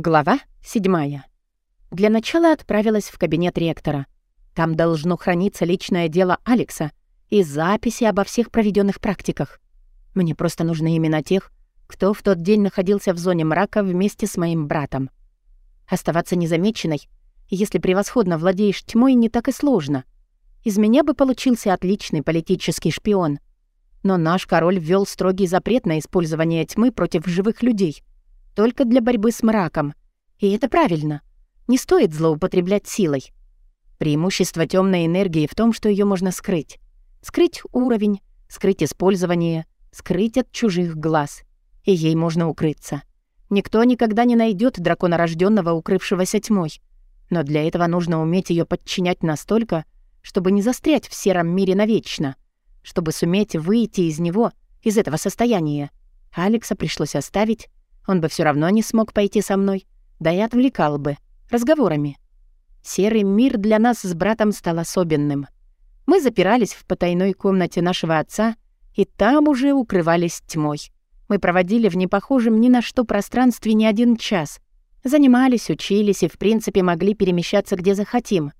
Глава седьмая. Для начала отправилась в кабинет ректора. Там должно храниться личное дело Алекса и записи обо всех проведенных практиках. Мне просто нужны имена тех, кто в тот день находился в зоне мрака вместе с моим братом. Оставаться незамеченной, если превосходно владеешь тьмой, не так и сложно. Из меня бы получился отличный политический шпион. Но наш король ввел строгий запрет на использование тьмы против живых людей — только для борьбы с мраком. И это правильно. Не стоит злоупотреблять силой. Преимущество темной энергии в том, что ее можно скрыть. Скрыть уровень, скрыть использование, скрыть от чужих глаз. И ей можно укрыться. Никто никогда не найдет дракона рожденного, укрывшегося тьмой. Но для этого нужно уметь ее подчинять настолько, чтобы не застрять в сером мире навечно, чтобы суметь выйти из него, из этого состояния. Алекса пришлось оставить, он бы все равно не смог пойти со мной, да и отвлекал бы. Разговорами. Серый мир для нас с братом стал особенным. Мы запирались в потайной комнате нашего отца, и там уже укрывались тьмой. Мы проводили в непохожем ни на что пространстве не один час. Занимались, учились и, в принципе, могли перемещаться где захотим.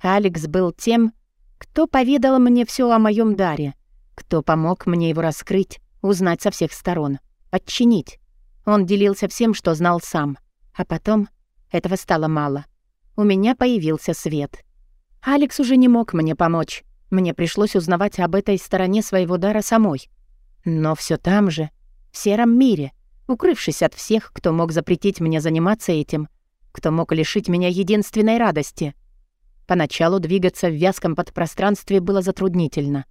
Алекс был тем, кто поведал мне все о моем даре, кто помог мне его раскрыть, узнать со всех сторон, отчинить. Он делился всем, что знал сам. А потом этого стало мало. У меня появился свет. Алекс уже не мог мне помочь. Мне пришлось узнавать об этой стороне своего дара самой. Но все там же, в сером мире, укрывшись от всех, кто мог запретить мне заниматься этим, кто мог лишить меня единственной радости. Поначалу двигаться в вязком подпространстве было затруднительно.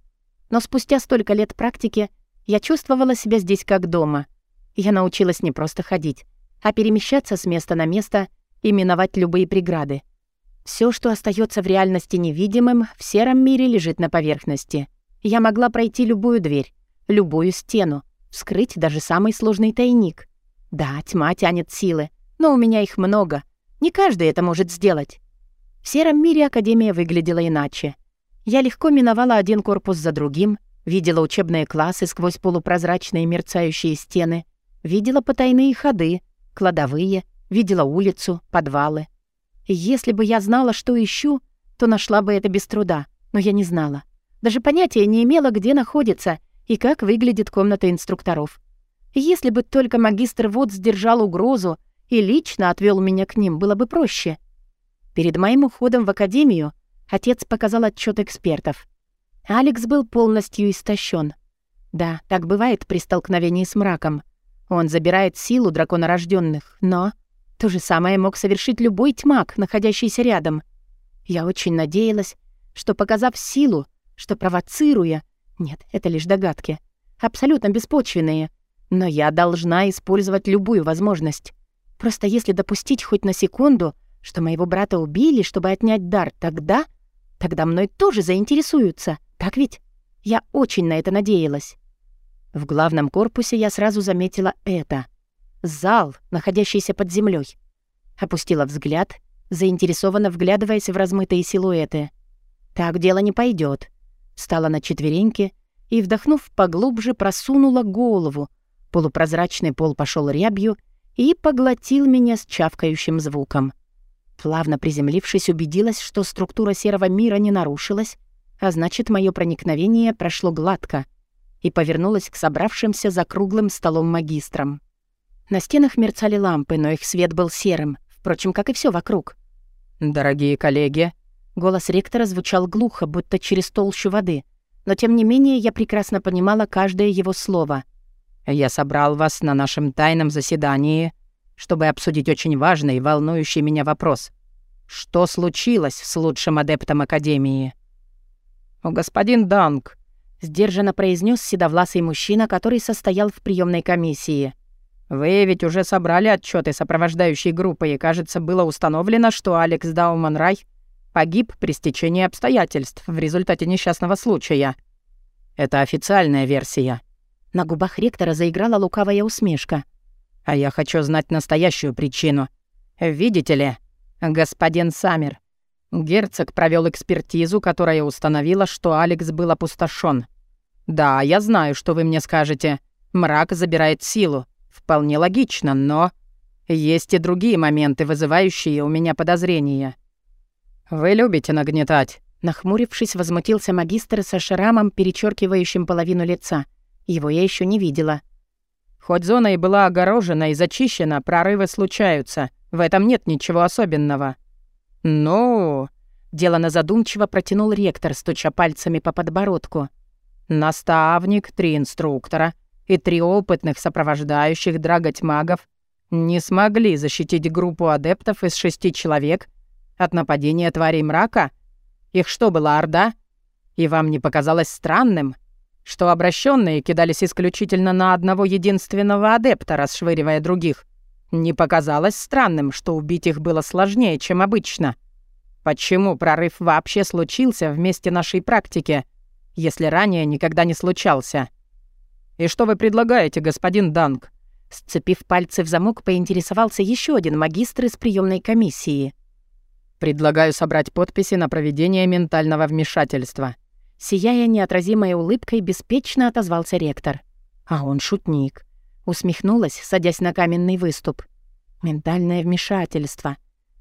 Но спустя столько лет практики я чувствовала себя здесь как дома — я научилась не просто ходить, а перемещаться с места на место и миновать любые преграды. Все, что остается в реальности невидимым, в сером мире лежит на поверхности. Я могла пройти любую дверь, любую стену, вскрыть даже самый сложный тайник. Да, тьма тянет силы, но у меня их много. Не каждый это может сделать. В сером мире Академия выглядела иначе. Я легко миновала один корпус за другим, видела учебные классы сквозь полупрозрачные мерцающие стены, Видела потайные ходы, кладовые, видела улицу, подвалы. если бы я знала, что ищу, то нашла бы это без труда, но я не знала. Даже понятия не имела, где находится и как выглядит комната инструкторов. Если бы только магистр Вуд сдержал угрозу и лично отвел меня к ним, было бы проще. Перед моим уходом в академию отец показал отчет экспертов. Алекс был полностью истощен. Да, так бывает при столкновении с мраком — он забирает силу драконорожденных, но то же самое мог совершить любой тьмак, находящийся рядом. Я очень надеялась, что, показав силу, что провоцируя... Нет, это лишь догадки. Абсолютно беспочвенные. Но я должна использовать любую возможность. Просто если допустить хоть на секунду, что моего брата убили, чтобы отнять дар, тогда... Тогда мной тоже заинтересуются. Так ведь? Я очень на это надеялась. В главном корпусе я сразу заметила это. Зал, находящийся под землей. Опустила взгляд, заинтересованно вглядываясь в размытые силуэты. Так дело не пойдет. Встала на четвереньки и, вдохнув поглубже, просунула голову. Полупрозрачный пол пошел рябью и поглотил меня с чавкающим звуком. Плавно приземлившись, убедилась, что структура серого мира не нарушилась, а значит, мое проникновение прошло гладко — и повернулась к собравшимся за круглым столом магистрам. На стенах мерцали лампы, но их свет был серым, впрочем, как и все вокруг. «Дорогие коллеги», голос ректора звучал глухо, будто через толщу воды, но тем не менее я прекрасно понимала каждое его слово. «Я собрал вас на нашем тайном заседании, чтобы обсудить очень важный и волнующий меня вопрос. Что случилось с лучшим адептом Академии?» «О, господин Данг», сдержанно произнес седовласый мужчина, который состоял в приемной комиссии. «Вы ведь уже собрали отчеты сопровождающей группы, и, кажется, было установлено, что Алекс Дауман Рай погиб при стечении обстоятельств в результате несчастного случая. Это официальная версия». На губах ректора заиграла лукавая усмешка. «А я хочу знать настоящую причину. Видите ли, господин Саммер, герцог провел экспертизу, которая установила, что Алекс был опустошен. «Да, я знаю, что вы мне скажете. Мрак забирает силу. Вполне логично, но...» есть и другие моменты, вызывающие у меня подозрения. Вы любите нагнетать. Нахмурившись, возмутился магистр со шрамом, перечеркивающим половину лица. Его я еще не видела. Хоть зона и была огорожена и зачищена, прорывы случаются. В этом нет ничего особенного. Ну, делано задумчиво протянул ректор, стуча пальцами по подбородку. Наставник, три инструктора и три опытных сопровождающих драготь магов не смогли защитить группу адептов из шести человек от нападения тварей мрака? Их что, была орда? И вам не показалось странным, что обращенные кидались исключительно на одного единственного адепта, расшвыривая других. Не показалось странным, что убить их было сложнее, чем обычно. Почему прорыв вообще случился в месте нашей практики, если ранее никогда не случался? И что вы предлагаете, господин Данг? Сцепив пальцы в замок, поинтересовался еще один магистр из приемной комиссии. «Предлагаю собрать подписи на проведение ментального вмешательства», Сияя неотразимой улыбкой, беспечно отозвался ректор. А он шутник. Усмехнулась, садясь на каменный выступ. Ментальное вмешательство.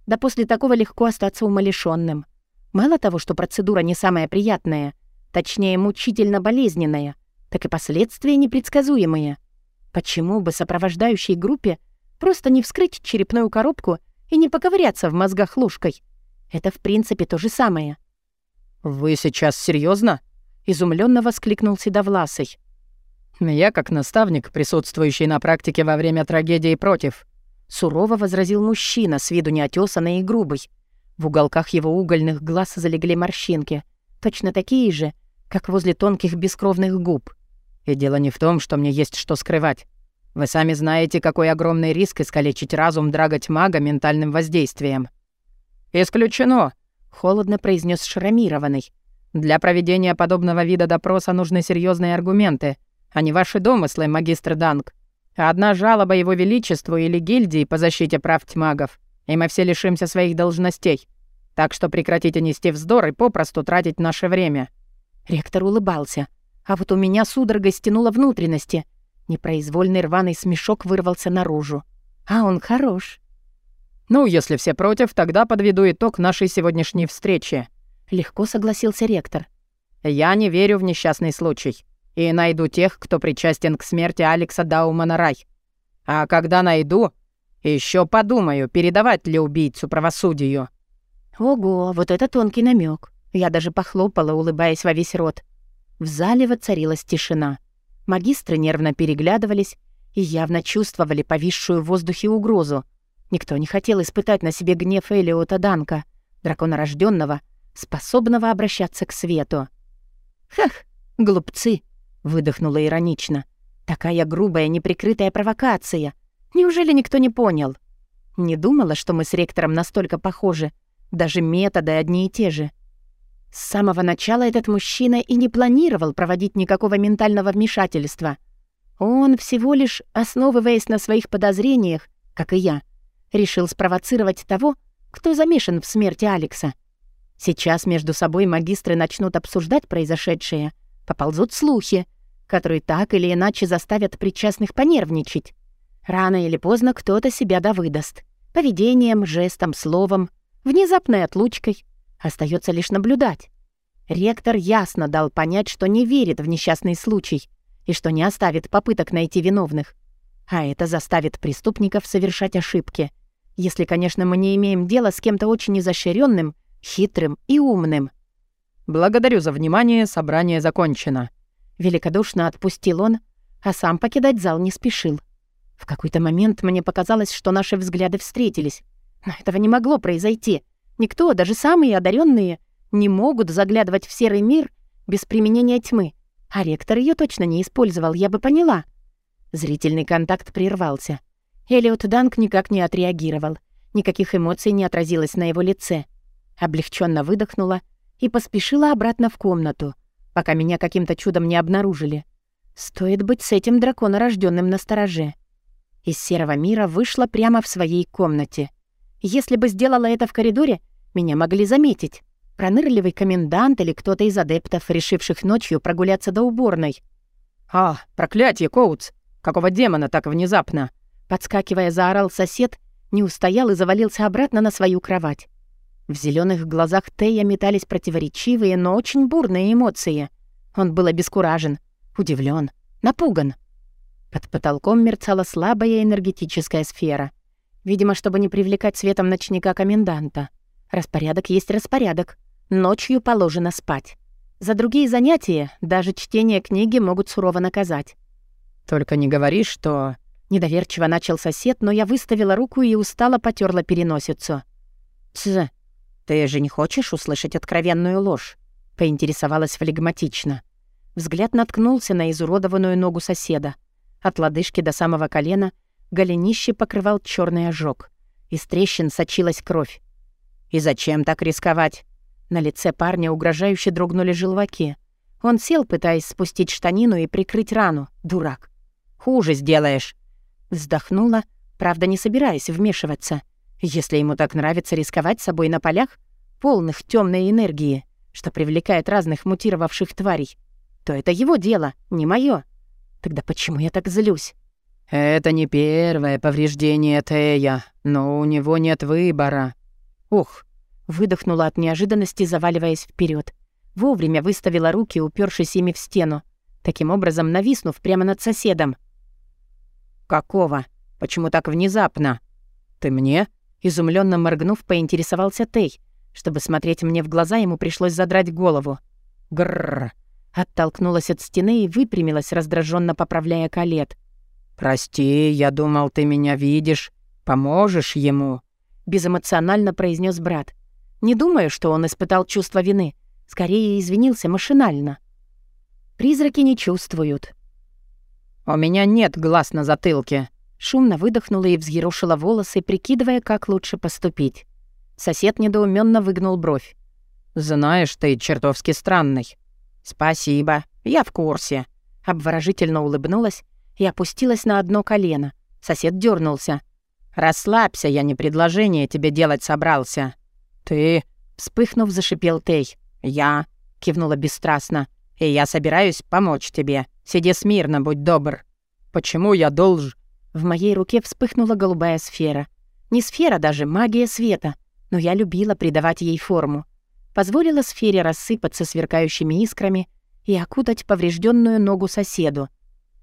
Да после такого легко остаться умалишённым. Мало того, что процедура не самая приятная, точнее, мучительно болезненная, так и последствия непредсказуемые. Почему бы сопровождающей группе просто не вскрыть черепную коробку и не поковыряться в мозгах ложкой? Это, в принципе, то же самое. «Вы сейчас серьезно? изумленно воскликнул Седовласый. «Я, как наставник, присутствующий на практике во время трагедии против», сурово возразил мужчина, с виду неотесанный и грубый. В уголках его угольных глаз залегли морщинки, точно такие же, как возле тонких бескровных губ. И дело не в том, что мне есть что скрывать. Вы сами знаете, какой огромный риск искалечить разум драгать мага ментальным воздействием. «Исключено», холодно произнес шрамированный. Для проведения подобного вида допроса нужны серьезные аргументы, а не ваши домыслы, магистр Данг. Одна жалоба его величеству или гильдии по защите прав тьмагов, и мы все лишимся своих должностей. Так что прекратите нести вздор и попросту тратить наше время». Ректор улыбался, а вот у меня судорога стянула внутренности. Непроизвольный рваный смешок вырвался наружу. А он хорош. «Ну, если все против, тогда подведу итог нашей сегодняшней встречи», — легко согласился ректор. «Я не верю в несчастный случай и найду тех, кто причастен к смерти Алекса Даумана Рай. А когда найду, еще подумаю, передавать ли убийцу правосудию». Ого, вот это тонкий намек. Я даже похлопала, улыбаясь во весь рот. В зале воцарилась тишина. Магистры нервно переглядывались и явно чувствовали повисшую в воздухе угрозу — Никто не хотел испытать на себе гнев Элиота Данка, дракона рожденного, способного обращаться к свету. «Хах, глупцы!» — выдохнула иронично. «Такая грубая, неприкрытая провокация. Неужели никто не понял? Не думала, что мы с ректором настолько похожи. Даже методы одни и те же. С самого начала этот мужчина и не планировал проводить никакого ментального вмешательства. Он всего лишь, основываясь на своих подозрениях, как и я, — решил спровоцировать того, кто замешан в смерти Алекса. Сейчас между собой магистры начнут обсуждать произошедшее, поползут слухи, которые так или иначе заставят причастных понервничать. Рано или поздно кто-то себя довыдаст. Поведением, жестом, словом, внезапной отлучкой. Остается лишь наблюдать. Ректор ясно дал понять, что не верит в несчастный случай и что не оставит попыток найти виновных. А это заставит преступников совершать ошибки — если, конечно, мы не имеем дела с кем-то очень изощренным, хитрым и умным. «Благодарю за внимание, собрание закончено». Великодушно отпустил он, а сам покидать зал не спешил. В какой-то момент мне показалось, что наши взгляды встретились. Но этого не могло произойти. Никто, даже самые одаренные, не могут заглядывать в серый мир без применения тьмы. А ректор ее точно не использовал, я бы поняла. Зрительный контакт прервался. Элиот Данк никак не отреагировал. Никаких эмоций не отразилось на его лице. Облегченно выдохнула и поспешила обратно в комнату, пока меня каким-то чудом не обнаружили. Стоит быть с этим драконорожденным на стороже. Из серого мира вышла прямо в своей комнате. Если бы сделала это в коридоре, меня могли заметить. Пронырливый комендант или кто-то из адептов, решивших ночью прогуляться до уборной. «А, проклятие, Коутс! Какого демона так внезапно?» Подскакивая, заорал сосед, не устоял и завалился обратно на свою кровать. В зеленых глазах Тея метались противоречивые, но очень бурные эмоции. Он был обескуражен, удивлен, напуган. Под потолком мерцала слабая энергетическая сфера. Видимо, чтобы не привлекать светом ночника коменданта. Распорядок есть распорядок. Ночью положено спать. За другие занятия, даже чтение книги могут сурово наказать. «Только не говори, что...» Недоверчиво начал сосед, но я выставила руку и устало потерла переносицу. «Тсс, ты же не хочешь услышать откровенную ложь?» — поинтересовалась флегматично. Взгляд наткнулся на изуродованную ногу соседа. От лодыжки до самого колена голенище покрывал черный ожог. Из трещин сочилась кровь. «И зачем так рисковать?» На лице парня угрожающе дрогнули желваки. Он сел, пытаясь спустить штанину и прикрыть рану. Дурак. «Хуже сделаешь!» Вздохнула, правда, не собираясь вмешиваться. Если ему так нравится рисковать собой на полях, полных темной энергии, что привлекает разных мутировавших тварей, то это его дело, не мое. Тогда почему я так злюсь? «Это не первое повреждение Тея, но у него нет выбора». «Ух!» — выдохнула от неожиданности, заваливаясь вперед. Вовремя выставила руки, упершись ими в стену, таким образом нависнув прямо над соседом. «Какого? Почему так внезапно?» «Ты мне?» Изумленно моргнув, поинтересовался Тей. Чтобы смотреть мне в глаза, ему пришлось задрать голову. Грррр. Оттолкнулась от стены и выпрямилась, раздраженно поправляя колет. «Прости, я думал, ты меня видишь. Поможешь ему?» Безэмоционально произнес брат. Не думаю, что он испытал чувство вины. Скорее, извинился машинально. Призраки не чувствуют. «У меня нет глаз на затылке». Шумно выдохнула и взъерошила волосы, прикидывая, как лучше поступить. Сосед недоуменно выгнул бровь. «Знаешь, ты чертовски странный». «Спасибо, я в курсе». Обворожительно улыбнулась и опустилась на одно колено. Сосед дернулся. «Расслабься, я не предложение тебе делать собрался». «Ты...» — вспыхнув, зашипел Тей. «Я...» — кивнула бесстрастно. «И я собираюсь помочь тебе. Сиди смирно, будь добр. Почему я долж...» В моей руке вспыхнула голубая сфера. Не сфера даже, магия света. Но я любила придавать ей форму. Позволила сфере рассыпаться сверкающими искрами и окутать поврежденную ногу соседу.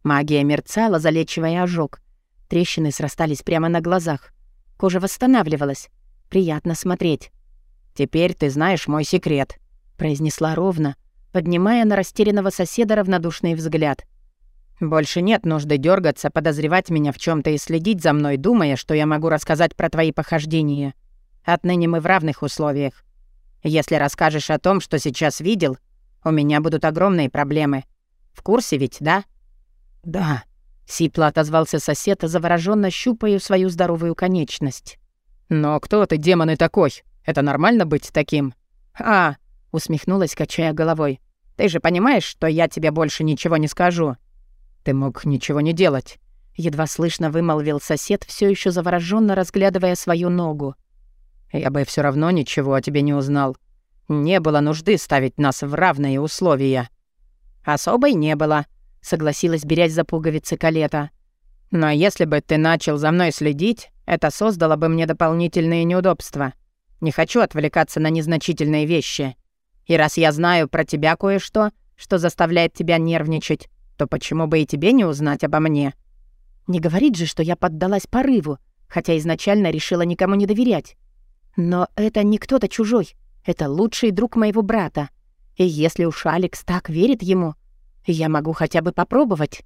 Магия мерцала, залечивая ожог. Трещины срастались прямо на глазах. Кожа восстанавливалась. Приятно смотреть. «Теперь ты знаешь мой секрет», — произнесла ровно, поднимая на растерянного соседа равнодушный взгляд. «Больше нет нужды дергаться, подозревать меня в чем то и следить за мной, думая, что я могу рассказать про твои похождения. Отныне мы в равных условиях. Если расскажешь о том, что сейчас видел, у меня будут огромные проблемы. В курсе ведь, да?» «Да», — сипло отозвался сосед, завороженно щупая свою здоровую конечность. «Но кто ты, демон, и такой? Это нормально быть таким?» «А», — усмехнулась, качая головой. «Ты же понимаешь, что я тебе больше ничего не скажу?» «Ты мог ничего не делать», — едва слышно вымолвил сосед, все еще завороженно разглядывая свою ногу. «Я бы все равно ничего о тебе не узнал. Не было нужды ставить нас в равные условия». «Особой не было», — согласилась, берясь за пуговицы калета. «Но если бы ты начал за мной следить, это создало бы мне дополнительные неудобства. Не хочу отвлекаться на незначительные вещи. И раз я знаю про тебя кое-что, что заставляет тебя нервничать, то почему бы и тебе не узнать обо мне? Не говорит же, что я поддалась порыву, хотя изначально решила никому не доверять. Но это не кто-то чужой, это лучший друг моего брата. И если уж Алекс так верит ему, я могу хотя бы попробовать.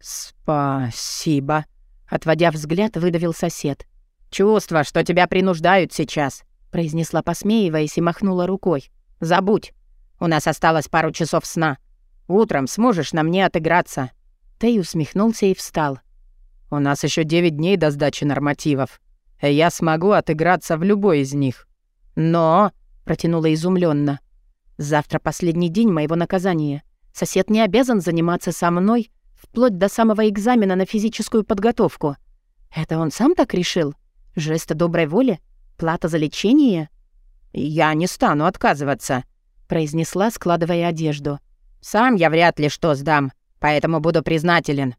«Спасибо», — отводя взгляд, выдавил сосед. «Чувство, что тебя принуждают сейчас», — произнесла, посмеиваясь, и махнула рукой. «Забудь. У нас осталось пару часов сна. Утром сможешь на мне отыграться». Тей усмехнулся и встал. «У нас еще девять дней до сдачи нормативов. Я смогу отыграться в любой из них. Но...» — протянула изумленно. «Завтра последний день моего наказания. Сосед не обязан заниматься со мной вплоть до самого экзамена на физическую подготовку. Это он сам так решил? Жест доброй воли? Плата за лечение?» «Я не стану отказываться», — произнесла, складывая одежду. Сам я вряд ли что сдам, поэтому буду признателен.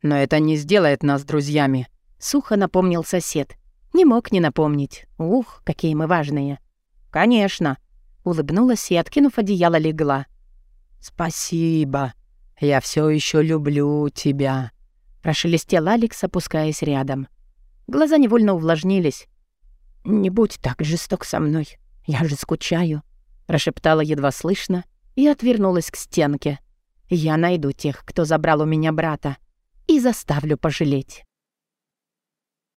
Но это не сделает нас друзьями. Сухо напомнил сосед. Не мог не напомнить. Ух, какие мы важные. «Конечно», — улыбнулась и, откинув одеяло, легла. «Спасибо. Я все еще люблю тебя», — прошелестел Алекс, опускаясь рядом. Глаза невольно увлажнились. «Не будь так жесток со мной. Я же скучаю», — прошептала едва слышно и отвернулась к стенке. «Я найду тех, кто забрал у меня брата, и заставлю пожалеть».